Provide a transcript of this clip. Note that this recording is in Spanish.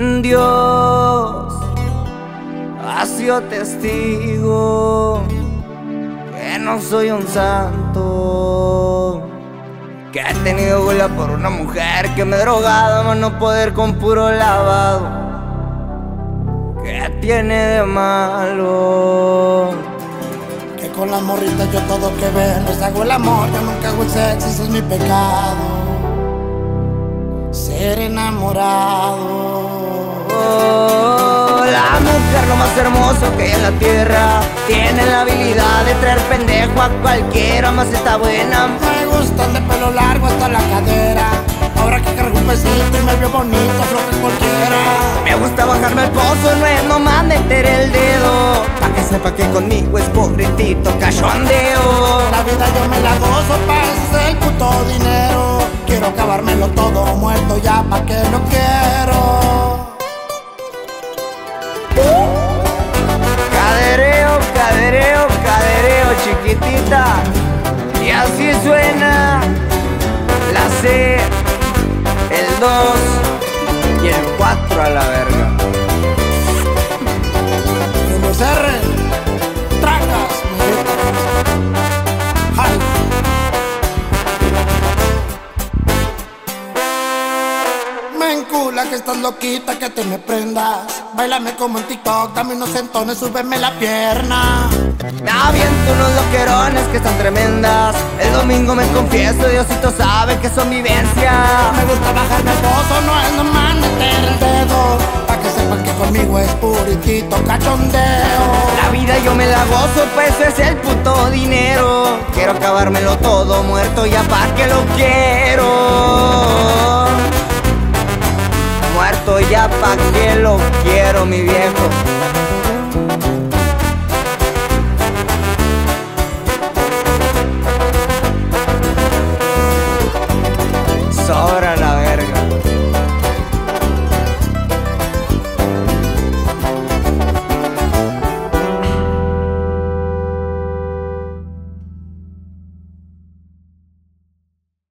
Dios ha sido testigo que no soy un santo. Que he tenido gula por una mujer que me he drogado, más no poder con puro lavado. ¿Qué tiene de malo? Que con las morritas yo todo que veo les hago el amor, yo nunca hago el sexo, ese es mi pecado. Ser enamorado. Oh, la mujer lo más hermoso que hay en la tierra. Tiene la habilidad de traer pendejo a cualquiera Más está buena. Me gustan de pelo largo hasta la cadera. Ahora que cargo un besito y me veo bonito, que cualquiera. Me gusta bajarme el pozo, no es nomás meter el dedo. Pa' que sepa que conmigo es pobrecito cachondeo. La vida yo me la gozo, pa' el puto dinero Quiero acabármelo todo muerto ya, pa' que no quiero Cadereo, cadereo, cadereo, chiquitita. Y así suena la C, el 2 y el 4 a la verga. Que estás loquita, que te me prendas. Bailame como en TikTok, dame unos centones, súbeme la pierna. Me aviento unos loquerones que están tremendas. El domingo me confieso, Diosito sabe que son vivencia. Me gusta bajarme el pozo, no es nomás meter el dedo. Pa' que sepan que conmigo es puritito cachondeo. La vida yo me la gozo, pues es el puto dinero. Quiero acabármelo todo muerto, ya pa' que lo quiero. Muerto ya pa' que lo quiero, mi viejo.